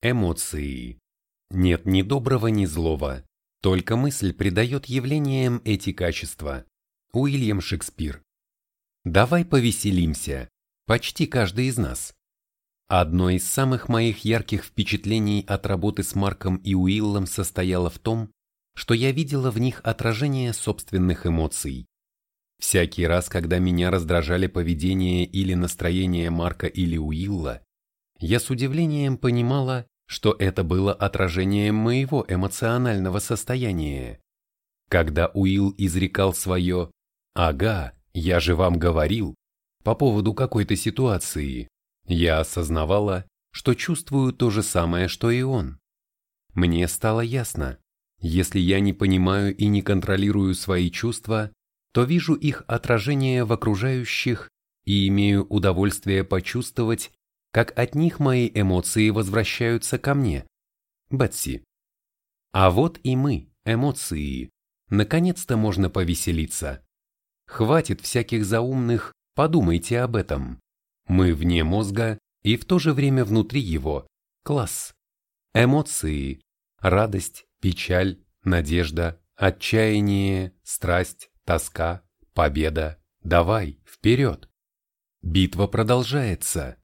Эмоции. Нет ни доброго, ни злого. Только мысль придает явлениям эти качества. Уильям Шекспир. Давай повеселимся. Почти каждый из нас. Одно из самых моих ярких впечатлений от работы с Марком и Уиллом состояло в том, что я видела в них отражение собственных эмоций. Всякий раз, когда меня раздражали поведение или настроение Марка или Уилла, я с удивлением понимала, что это было отражением моего эмоционального состояния. Когда Уилл изрекал свое «Ага, я же вам говорил» по поводу какой-то ситуации, я осознавала, что чувствую то же самое, что и он. Мне стало ясно, если я не понимаю и не контролирую свои чувства, то вижу их отражение в окружающих и имею удовольствие почувствовать, как от них мои эмоции возвращаются ко мне. Бетси. А вот и мы, эмоции. Наконец-то можно повеселиться. Хватит всяких заумных, подумайте об этом. Мы вне мозга и в то же время внутри его. Класс. Эмоции. Радость, печаль, надежда, отчаяние, страсть, тоска, победа. Давай, вперед. Битва продолжается.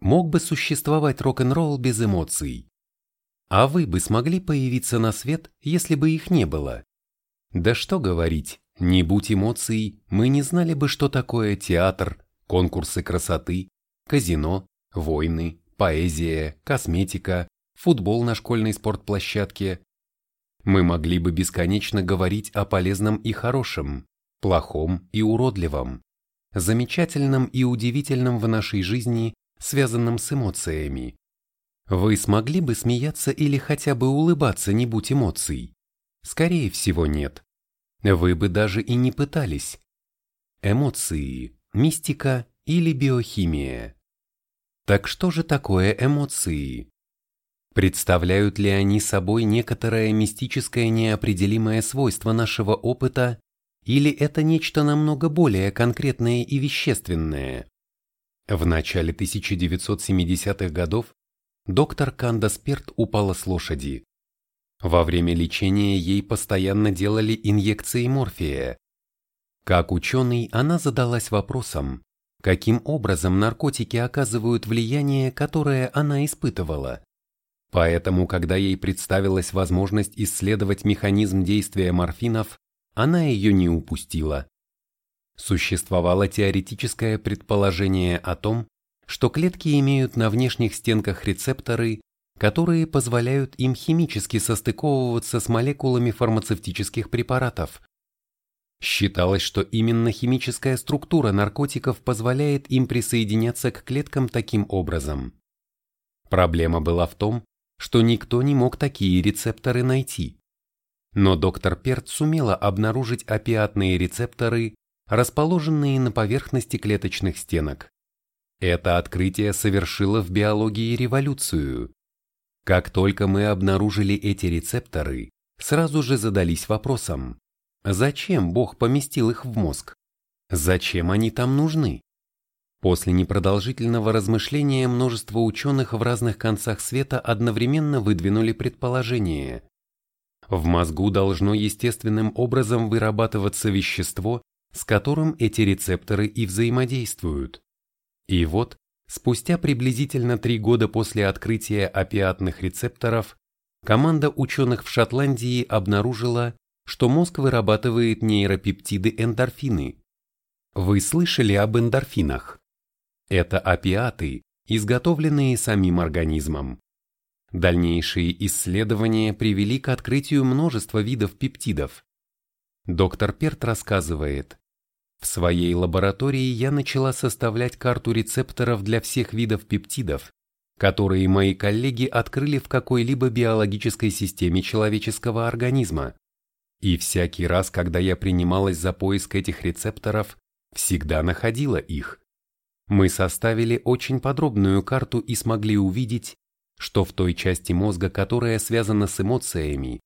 Мог бы существовать рок-н-ролл без эмоций? А вы бы смогли появиться на свет, если бы их не было? Да что говорить, не будь эмоций, мы не знали бы, что такое театр, конкурсы красоты, казино, войны, поэзия, косметика, футбол на школьной спортплощадке. Мы могли бы бесконечно говорить о полезном и хорошем, плохом и уродливом, замечательном и удивительном в нашей жизни связанном с эмоциями. Вы смогли бы смеяться или хотя бы улыбаться, не будь эмоций? Скорее всего, нет. Вы бы даже и не пытались. Эмоции, мистика или биохимия. Так что же такое эмоции? Представляют ли они собой некоторое мистическое неопределимое свойство нашего опыта, или это нечто намного более конкретное и вещественное? В начале 1970-х годов доктор Кандас Перт упала с лошади. Во время лечения ей постоянно делали инъекции морфия. Как ученый, она задалась вопросом, каким образом наркотики оказывают влияние, которое она испытывала. Поэтому, когда ей представилась возможность исследовать механизм действия морфинов, она ее не упустила существовало теоретическое предположение о том, что клетки имеют на внешних стенках рецепторы, которые позволяют им химически состыковываться с молекулами фармацевтических препаратов. Считалось, что именно химическая структура наркотиков позволяет им присоединяться к клеткам таким образом. Проблема была в том, что никто не мог такие рецепторы найти. Но доктор Перт сумела обнаружить опиатные рецепторы расположенные на поверхности клеточных стенок. Это открытие совершило в биологии революцию. Как только мы обнаружили эти рецепторы, сразу же задались вопросом, зачем Бог поместил их в мозг? Зачем они там нужны? После непродолжительного размышления множество ученых в разных концах света одновременно выдвинули предположение. В мозгу должно естественным образом вырабатываться вещество, с которым эти рецепторы и взаимодействуют. И вот, спустя приблизительно три года после открытия опиатных рецепторов, команда ученых в Шотландии обнаружила, что мозг вырабатывает нейропептиды-эндорфины. Вы слышали об эндорфинах? Это опиаты, изготовленные самим организмом. Дальнейшие исследования привели к открытию множества видов пептидов, Доктор Перт рассказывает, в своей лаборатории я начала составлять карту рецепторов для всех видов пептидов, которые мои коллеги открыли в какой-либо биологической системе человеческого организма. И всякий раз, когда я принималась за поиск этих рецепторов, всегда находила их. Мы составили очень подробную карту и смогли увидеть, что в той части мозга, которая связана с эмоциями,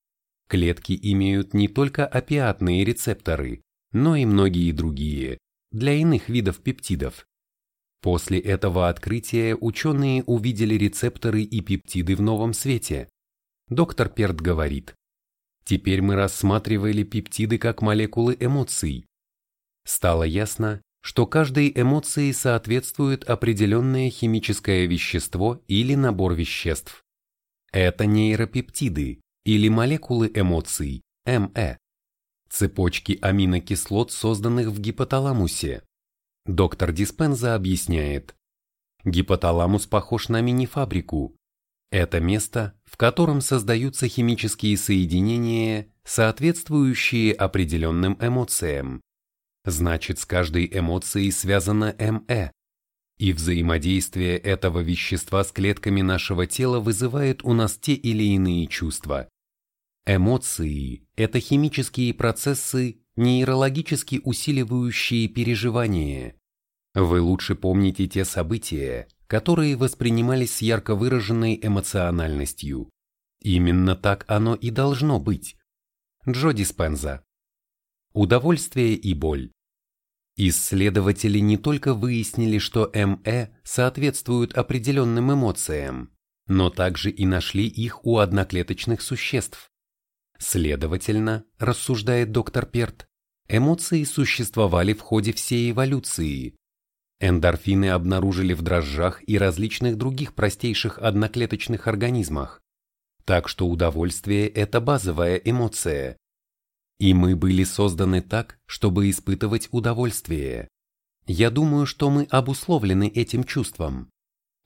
Клетки имеют не только опиатные рецепторы, но и многие другие, для иных видов пептидов. После этого открытия ученые увидели рецепторы и пептиды в новом свете. Доктор Перт говорит, теперь мы рассматривали пептиды как молекулы эмоций. Стало ясно, что каждой эмоции соответствует определенное химическое вещество или набор веществ. Это нейропептиды или молекулы эмоций, МЭ, цепочки аминокислот, созданных в гипоталамусе. Доктор Диспенза объясняет. Гипоталамус похож на мини-фабрику. Это место, в котором создаются химические соединения, соответствующие определенным эмоциям. Значит, с каждой эмоцией связано МЭ. И взаимодействие этого вещества с клетками нашего тела вызывает у нас те или иные чувства. Эмоции – это химические процессы, нейрологически усиливающие переживания. Вы лучше помните те события, которые воспринимались с ярко выраженной эмоциональностью. Именно так оно и должно быть. Джо Диспенза. Удовольствие и боль. Исследователи не только выяснили, что МЭ соответствуют определенным эмоциям, но также и нашли их у одноклеточных существ. Следовательно, рассуждает доктор Перт, эмоции существовали в ходе всей эволюции. Эндорфины обнаружили в дрожжах и различных других простейших одноклеточных организмах. Так что удовольствие – это базовая эмоция. И мы были созданы так, чтобы испытывать удовольствие. Я думаю, что мы обусловлены этим чувством.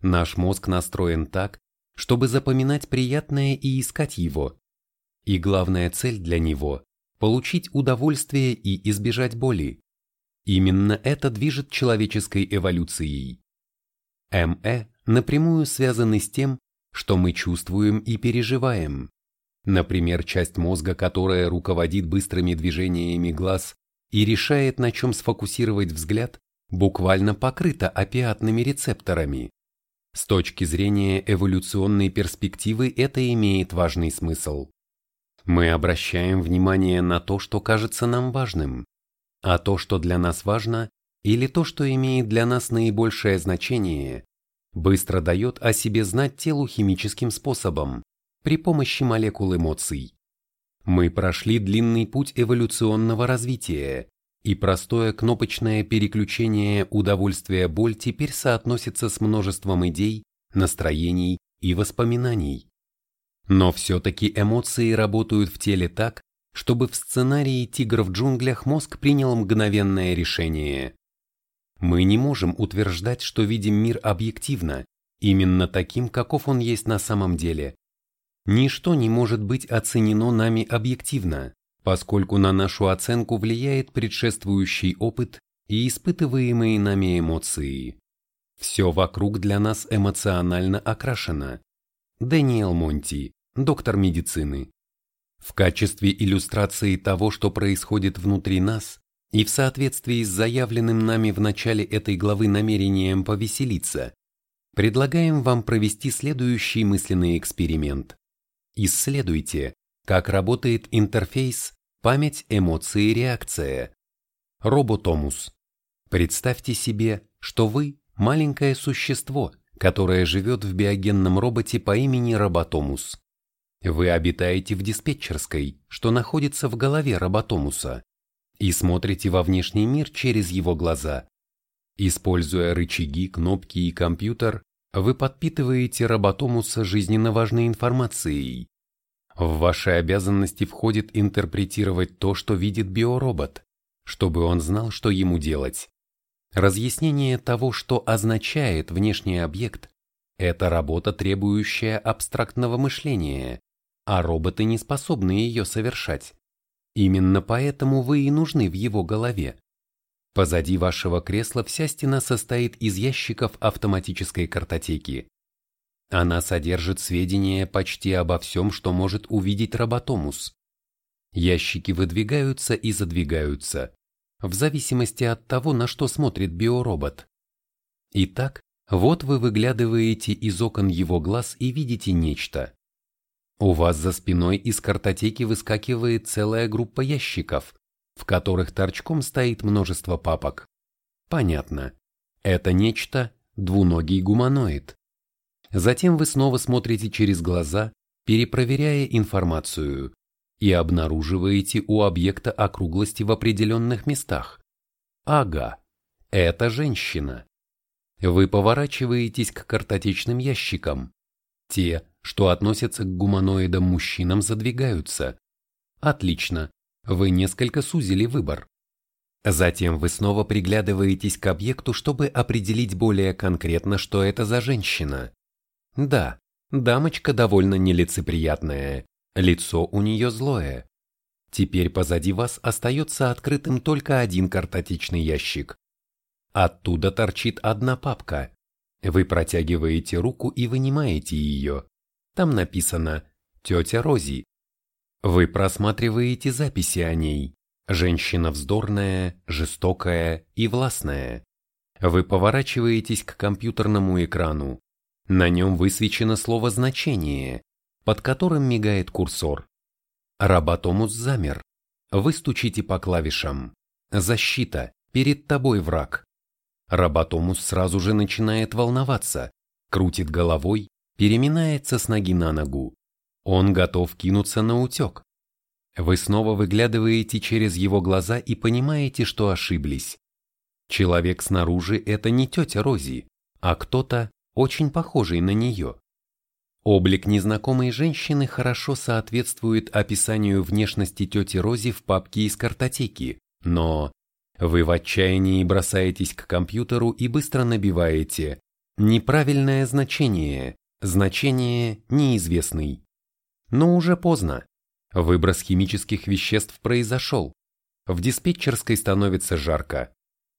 Наш мозг настроен так, чтобы запоминать приятное и искать его. И главная цель для него – получить удовольствие и избежать боли. Именно это движет человеческой эволюцией. МЭ напрямую связаны с тем, что мы чувствуем и переживаем. Например, часть мозга, которая руководит быстрыми движениями глаз и решает, на чем сфокусировать взгляд, буквально покрыта опиатными рецепторами. С точки зрения эволюционной перспективы это имеет важный смысл. Мы обращаем внимание на то, что кажется нам важным, а то, что для нас важно, или то, что имеет для нас наибольшее значение, быстро дает о себе знать телу химическим способом, при помощи молекул эмоций. Мы прошли длинный путь эволюционного развития, и простое кнопочное переключение удовольствия-боль теперь соотносится с множеством идей, настроений и воспоминаний. Но все-таки эмоции работают в теле так, чтобы в сценарии «Тигр в джунглях» мозг принял мгновенное решение. Мы не можем утверждать, что видим мир объективно, именно таким, каков он есть на самом деле. Ничто не может быть оценено нами объективно, поскольку на нашу оценку влияет предшествующий опыт и испытываемые нами эмоции. Все вокруг для нас эмоционально окрашено. Дэниел Монти, доктор медицины. В качестве иллюстрации того, что происходит внутри нас, и в соответствии с заявленным нами в начале этой главы намерением повеселиться, предлагаем вам провести следующий мысленный эксперимент. Исследуйте, как работает интерфейс память, эмоции, реакция. Роботомус. Представьте себе, что вы – маленькое существо, которое живет в биогенном роботе по имени Роботомус. Вы обитаете в диспетчерской, что находится в голове Роботомуса, и смотрите во внешний мир через его глаза. Используя рычаги, кнопки и компьютер, вы подпитываете Роботомуса жизненно важной информацией. В ваши обязанности входит интерпретировать то, что видит биоробот, чтобы он знал, что ему делать. Разъяснение того, что означает внешний объект, это работа, требующая абстрактного мышления, а роботы не способны ее совершать. Именно поэтому вы и нужны в его голове. Позади вашего кресла вся стена состоит из ящиков автоматической картотеки. Она содержит сведения почти обо всем, что может увидеть роботомус. Ящики выдвигаются и задвигаются, в зависимости от того, на что смотрит биоробот. Итак, вот вы выглядываете из окон его глаз и видите нечто. У вас за спиной из картотеки выскакивает целая группа ящиков, в которых торчком стоит множество папок. Понятно. Это нечто – двуногий гуманоид. Затем вы снова смотрите через глаза, перепроверяя информацию, и обнаруживаете у объекта округлости в определенных местах. Ага, это женщина. Вы поворачиваетесь к картотечным ящикам. Те, что относятся к гуманоидам мужчинам, задвигаются. Отлично, вы несколько сузили выбор. Затем вы снова приглядываетесь к объекту, чтобы определить более конкретно, что это за женщина. Да, дамочка довольно нелицеприятная, лицо у нее злое. Теперь позади вас остается открытым только один картотечный ящик. Оттуда торчит одна папка. Вы протягиваете руку и вынимаете ее. Там написано «Тетя Рози». Вы просматриваете записи о ней. Женщина вздорная, жестокая и властная. Вы поворачиваетесь к компьютерному экрану. На нем высвечено слово «значение», под которым мигает курсор. Рабатомус замер. Вы стучите по клавишам. Защита. Перед тобой враг. Рабатомус сразу же начинает волноваться, крутит головой, переминается с ноги на ногу. Он готов кинуться на утек. Вы снова выглядываете через его глаза и понимаете, что ошиблись. Человек снаружи – это не тетя Рози, а кто-то, очень похожий на нее. Облик незнакомой женщины хорошо соответствует описанию внешности тети Рози в папке из картотеки, но вы в отчаянии бросаетесь к компьютеру и быстро набиваете «неправильное значение», «значение неизвестный». Но уже поздно. Выброс химических веществ произошел. В диспетчерской становится жарко.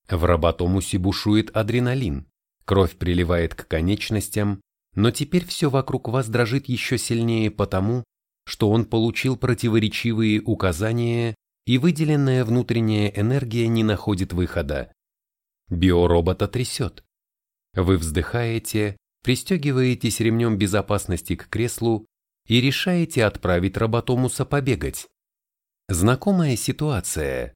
В роботомусе бушует адреналин. Кровь приливает к конечностям, но теперь все вокруг вас дрожит еще сильнее потому, что он получил противоречивые указания и выделенная внутренняя энергия не находит выхода. Биоробота трясет. Вы вздыхаете, пристегиваетесь ремнем безопасности к креслу и решаете отправить роботомуса побегать. Знакомая ситуация.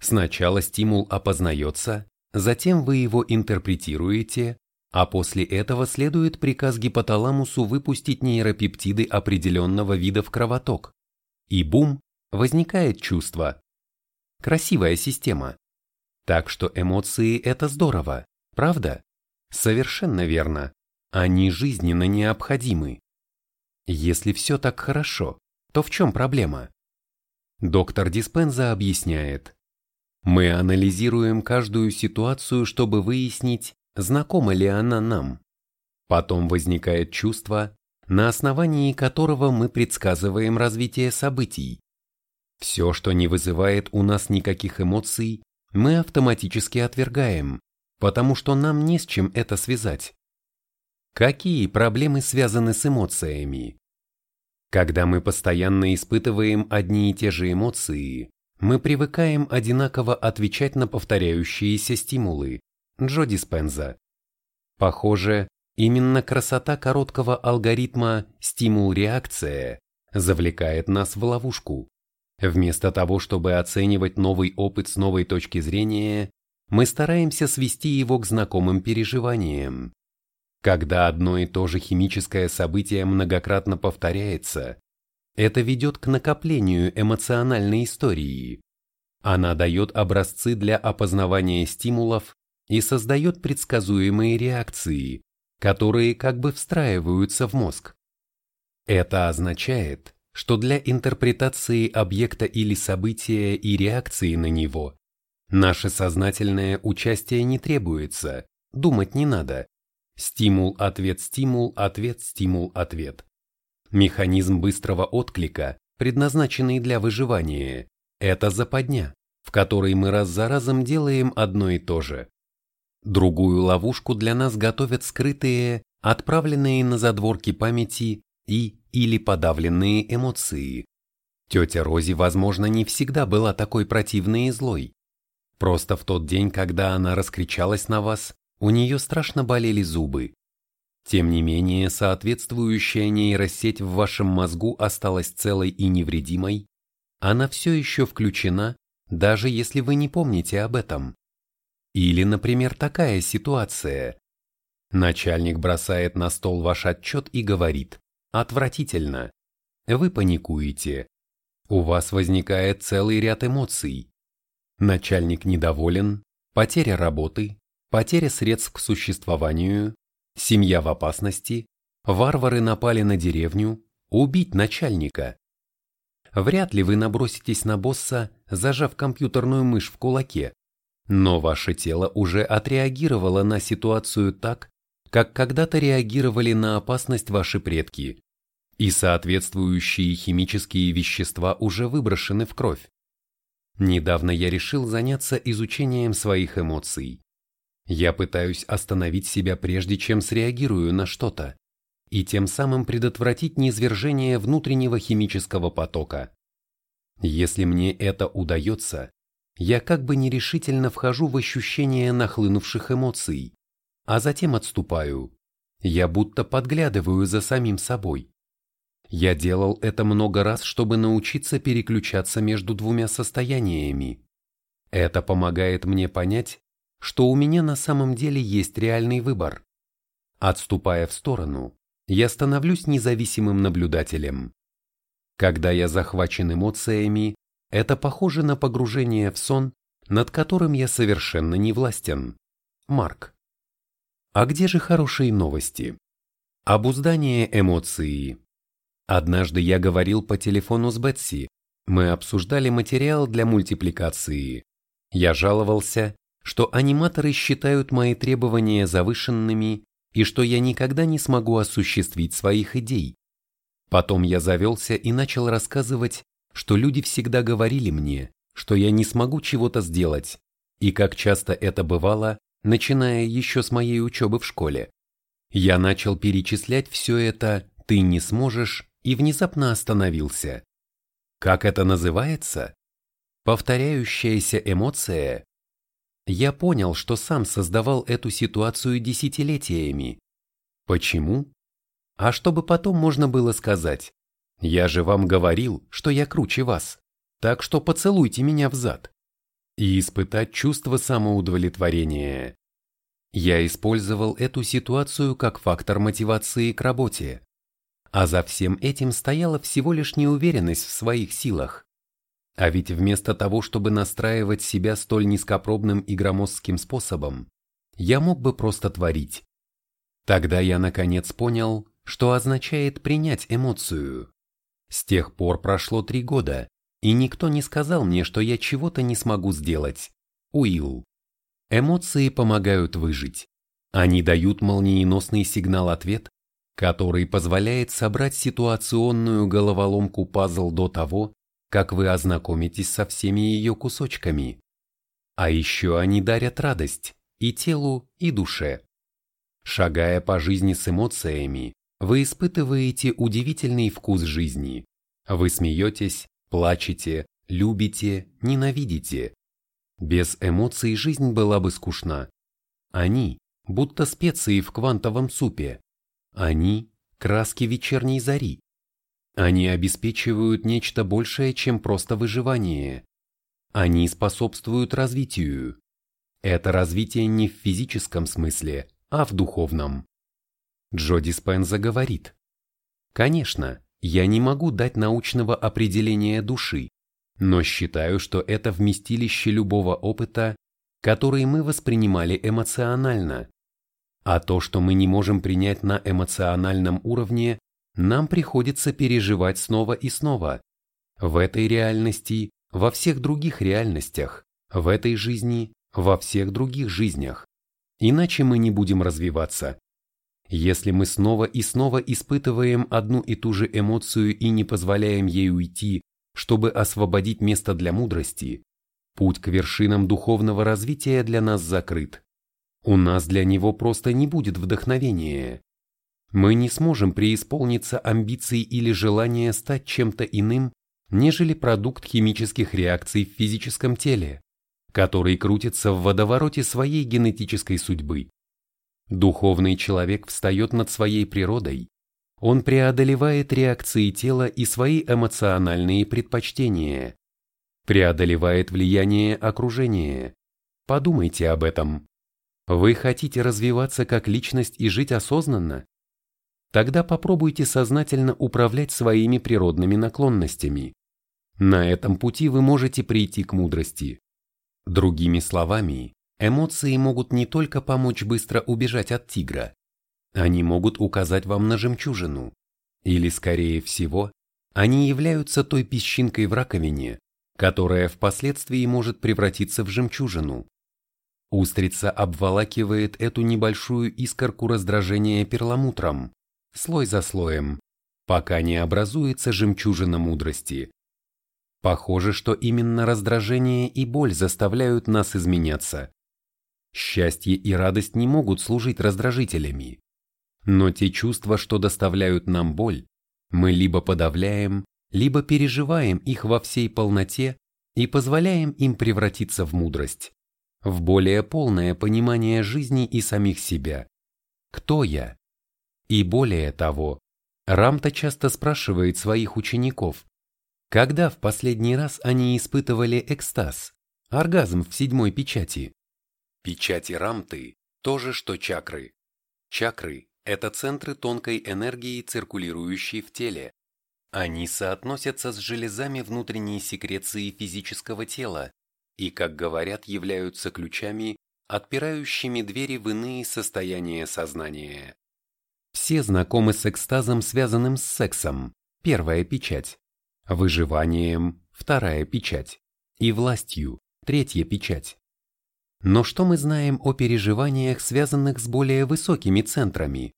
Сначала стимул опознается, затем вы его интерпретируете, а после этого следует приказ гипоталамусу выпустить нейропептиды определенного вида в кровоток. И бум, возникает чувство. Красивая система. Так что эмоции – это здорово, правда? Совершенно верно. Они жизненно необходимы. Если все так хорошо, то в чем проблема? Доктор Диспенза объясняет. Мы анализируем каждую ситуацию, чтобы выяснить, знакома ли она нам. Потом возникает чувство, на основании которого мы предсказываем развитие событий. Все, что не вызывает у нас никаких эмоций, мы автоматически отвергаем, потому что нам не с чем это связать. Какие проблемы связаны с эмоциями? Когда мы постоянно испытываем одни и те же эмоции, мы привыкаем одинаково отвечать на повторяющиеся стимулы. Джо Диспенза. Похоже, именно красота короткого алгоритма «стимул-реакция» завлекает нас в ловушку. Вместо того, чтобы оценивать новый опыт с новой точки зрения, мы стараемся свести его к знакомым переживаниям. Когда одно и то же химическое событие многократно повторяется, это ведет к накоплению эмоциональной истории. Она дает образцы для опознавания стимулов и создает предсказуемые реакции, которые как бы встраиваются в мозг. Это означает, что для интерпретации объекта или события и реакции на него наше сознательное участие не требуется, думать не надо. Стимул, ответ, стимул, ответ, стимул, ответ. Механизм быстрого отклика, предназначенный для выживания, это западня, в которой мы раз за разом делаем одно и то же. Другую ловушку для нас готовят скрытые, отправленные на задворки памяти и или подавленные эмоции. Тетя Рози, возможно, не всегда была такой противной и злой. Просто в тот день, когда она раскричалась на вас, у нее страшно болели зубы. Тем не менее, соответствующая нейросеть в вашем мозгу осталась целой и невредимой, она все еще включена, даже если вы не помните об этом. Или, например, такая ситуация. Начальник бросает на стол ваш отчет и говорит «Отвратительно». Вы паникуете. У вас возникает целый ряд эмоций. Начальник недоволен, потеря работы, потеря средств к существованию, семья в опасности, варвары напали на деревню, убить начальника. Вряд ли вы наброситесь на босса, зажав компьютерную мышь в кулаке, но ваше тело уже отреагировало на ситуацию так, как когда-то реагировали на опасность ваши предки, и соответствующие химические вещества уже выброшены в кровь. Недавно я решил заняться изучением своих эмоций. Я пытаюсь остановить себя прежде чем среагирую на что-то, и тем самым предотвратить низвержение внутреннего химического потока. Если мне это удается, я как бы нерешительно вхожу в ощущение нахлынувших эмоций, а затем отступаю. Я будто подглядываю за самим собой. Я делал это много раз, чтобы научиться переключаться между двумя состояниями. Это помогает мне понять, что у меня на самом деле есть реальный выбор. Отступая в сторону, я становлюсь независимым наблюдателем. Когда я захвачен эмоциями, это похоже на погружение в сон, над которым я совершенно не властен. Марк. А где же хорошие новости? Обуздание эмоций. Однажды я говорил по телефону с Бетси. Мы обсуждали материал для мультипликации. Я жаловался, что аниматоры считают мои требования завышенными и что я никогда не смогу осуществить своих идей. Потом я завелся и начал рассказывать, что люди всегда говорили мне, что я не смогу чего-то сделать, и как часто это бывало, начиная еще с моей учебы в школе. Я начал перечислять все это «ты не сможешь» и внезапно остановился. Как это называется? Повторяющаяся эмоция я понял, что сам создавал эту ситуацию десятилетиями. Почему? А чтобы потом можно было сказать, я же вам говорил, что я круче вас, так что поцелуйте меня в зад. И испытать чувство самоудовлетворения. Я использовал эту ситуацию как фактор мотивации к работе. А за всем этим стояла всего лишь неуверенность в своих силах. А ведь вместо того, чтобы настраивать себя столь низкопробным и громоздким способом, я мог бы просто творить. Тогда я наконец понял, что означает принять эмоцию. С тех пор прошло три года, и никто не сказал мне, что я чего-то не смогу сделать. Уилл. Эмоции помогают выжить. Они дают молниеносный сигнал-ответ, который позволяет собрать ситуационную головоломку-пазл до того, как вы ознакомитесь со всеми ее кусочками. А еще они дарят радость и телу, и душе. Шагая по жизни с эмоциями, вы испытываете удивительный вкус жизни. Вы смеетесь, плачете, любите, ненавидите. Без эмоций жизнь была бы скучна. Они, будто специи в квантовом супе. Они – краски вечерней зари. Они обеспечивают нечто большее, чем просто выживание. Они способствуют развитию. Это развитие не в физическом смысле, а в духовном. Джоди Спенза говорит, «Конечно, я не могу дать научного определения души, но считаю, что это вместилище любого опыта, который мы воспринимали эмоционально. А то, что мы не можем принять на эмоциональном уровне, нам приходится переживать снова и снова. В этой реальности, во всех других реальностях, в этой жизни, во всех других жизнях. Иначе мы не будем развиваться. Если мы снова и снова испытываем одну и ту же эмоцию и не позволяем ей уйти, чтобы освободить место для мудрости, путь к вершинам духовного развития для нас закрыт. У нас для него просто не будет вдохновения. Мы не сможем преисполниться амбиций или желания стать чем-то иным, нежели продукт химических реакций в физическом теле, который крутится в водовороте своей генетической судьбы. Духовный человек встает над своей природой, он преодолевает реакции тела и свои эмоциональные предпочтения, преодолевает влияние окружения, Подумайте об этом. Вы хотите развиваться как личность и жить осознанно? Тогда попробуйте сознательно управлять своими природными наклонностями. На этом пути вы можете прийти к мудрости. Другими словами, эмоции могут не только помочь быстро убежать от тигра, они могут указать вам на жемчужину. Или, скорее всего, они являются той песчинкой в раковине, которая впоследствии может превратиться в жемчужину. Устрица обволакивает эту небольшую искорку раздражения перламутром, слой за слоем, пока не образуется жемчужина мудрости. Похоже, что именно раздражение и боль заставляют нас изменяться. Счастье и радость не могут служить раздражителями. Но те чувства, что доставляют нам боль, мы либо подавляем, либо переживаем их во всей полноте и позволяем им превратиться в мудрость в более полное понимание жизни и самих себя. Кто я? И более того, Рамта часто спрашивает своих учеников, когда в последний раз они испытывали экстаз, оргазм в седьмой печати. Печати Рамты – то же, что чакры. Чакры – это центры тонкой энергии, циркулирующие в теле. Они соотносятся с железами внутренней секреции физического тела, и, как говорят, являются ключами, отпирающими двери в иные состояния сознания. Все знакомы с экстазом, связанным с сексом, первая печать, выживанием, вторая печать, и властью, третья печать. Но что мы знаем о переживаниях, связанных с более высокими центрами?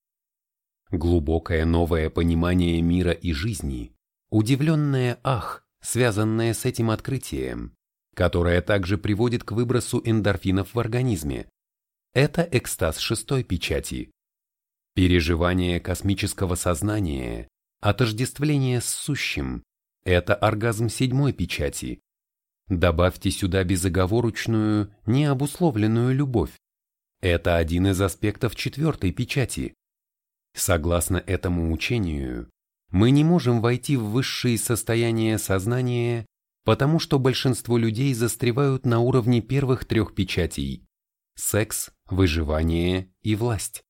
Глубокое новое понимание мира и жизни, удивленное «ах», связанное с этим открытием, которая также приводит к выбросу эндорфинов в организме. Это экстаз шестой печати. Переживание космического сознания, отождествление с сущим – это оргазм седьмой печати. Добавьте сюда безоговорочную, необусловленную любовь. Это один из аспектов четвертой печати. Согласно этому учению, мы не можем войти в высшие состояния сознания потому что большинство людей застревают на уровне первых трех печатей – секс, выживание и власть.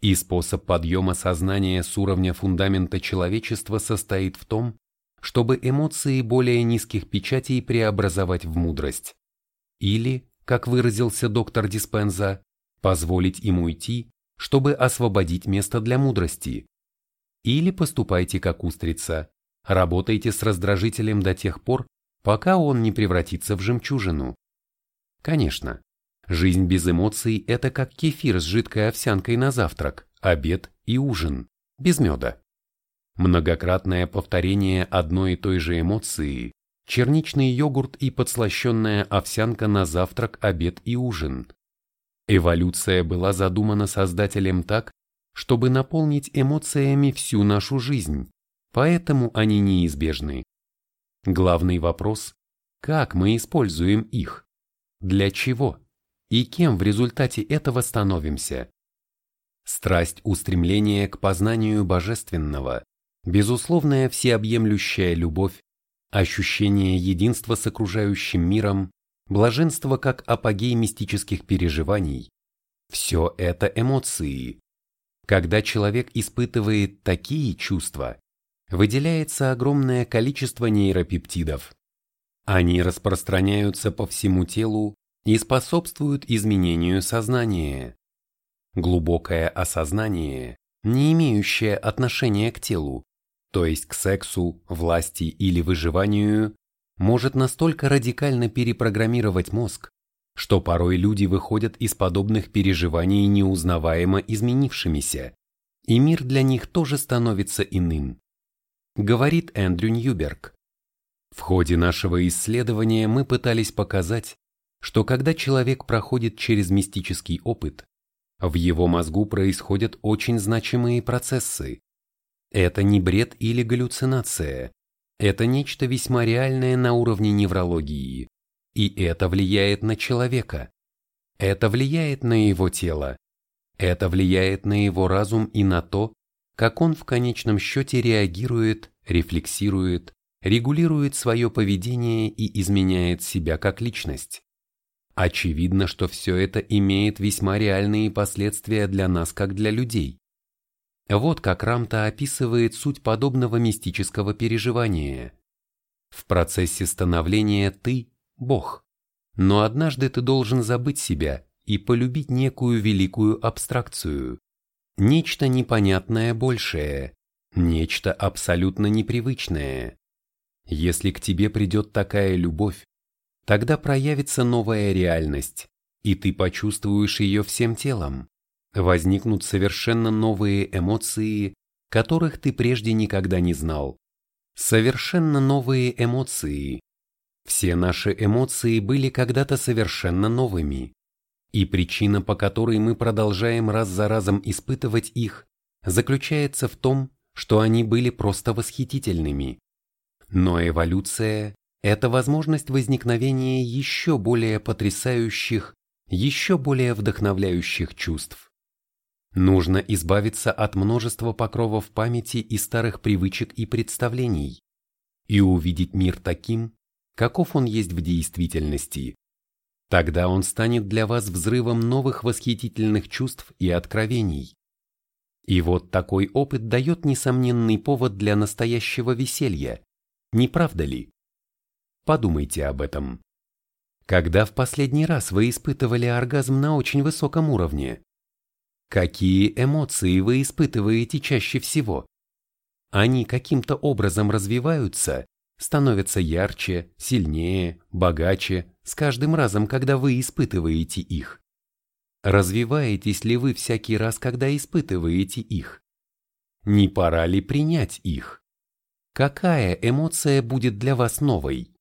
И способ подъема сознания с уровня фундамента человечества состоит в том, чтобы эмоции более низких печатей преобразовать в мудрость. Или, как выразился доктор Диспенза, позволить им уйти, чтобы освободить место для мудрости. Или поступайте как устрица, работайте с раздражителем до тех пор, пока он не превратится в жемчужину. Конечно, жизнь без эмоций – это как кефир с жидкой овсянкой на завтрак, обед и ужин, без меда. Многократное повторение одной и той же эмоции, черничный йогурт и подслащенная овсянка на завтрак, обед и ужин. Эволюция была задумана создателем так, чтобы наполнить эмоциями всю нашу жизнь, поэтому они неизбежны. Главный вопрос – как мы используем их? Для чего? И кем в результате этого становимся? Страсть устремления к познанию божественного, безусловная всеобъемлющая любовь, ощущение единства с окружающим миром, блаженство как апогей мистических переживаний – все это эмоции. Когда человек испытывает такие чувства, выделяется огромное количество нейропептидов. Они распространяются по всему телу и способствуют изменению сознания. Глубокое осознание, не имеющее отношения к телу, то есть к сексу, власти или выживанию, может настолько радикально перепрограммировать мозг, что порой люди выходят из подобных переживаний неузнаваемо изменившимися, и мир для них тоже становится иным говорит Эндрю Ньюберг. В ходе нашего исследования мы пытались показать, что когда человек проходит через мистический опыт, в его мозгу происходят очень значимые процессы. Это не бред или галлюцинация, это нечто весьма реальное на уровне неврологии, и это влияет на человека. Это влияет на его тело, это влияет на его разум и на то, как он в конечном счете реагирует, рефлексирует, регулирует свое поведение и изменяет себя как личность. Очевидно, что все это имеет весьма реальные последствия для нас, как для людей. Вот как Рамта описывает суть подобного мистического переживания. В процессе становления ты – Бог, но однажды ты должен забыть себя и полюбить некую великую абстракцию, нечто непонятное большее, нечто абсолютно непривычное. Если к тебе придет такая любовь, тогда проявится новая реальность, и ты почувствуешь ее всем телом. Возникнут совершенно новые эмоции, которых ты прежде никогда не знал. Совершенно новые эмоции. Все наши эмоции были когда-то совершенно новыми. И причина, по которой мы продолжаем раз за разом испытывать их, заключается в том, что они были просто восхитительными. Но эволюция – это возможность возникновения еще более потрясающих, еще более вдохновляющих чувств. Нужно избавиться от множества покровов памяти и старых привычек и представлений и увидеть мир таким, каков он есть в действительности. Тогда он станет для вас взрывом новых восхитительных чувств и откровений. И вот такой опыт дает несомненный повод для настоящего веселья, не правда ли? Подумайте об этом. Когда в последний раз вы испытывали оргазм на очень высоком уровне? Какие эмоции вы испытываете чаще всего? Они каким-то образом развиваются, становятся ярче, сильнее, богаче с каждым разом, когда вы испытываете их. Развиваетесь ли вы всякий раз, когда испытываете их? Не пора ли принять их? Какая эмоция будет для вас новой?